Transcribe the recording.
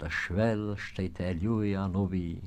das Schwellste der Julia Novi,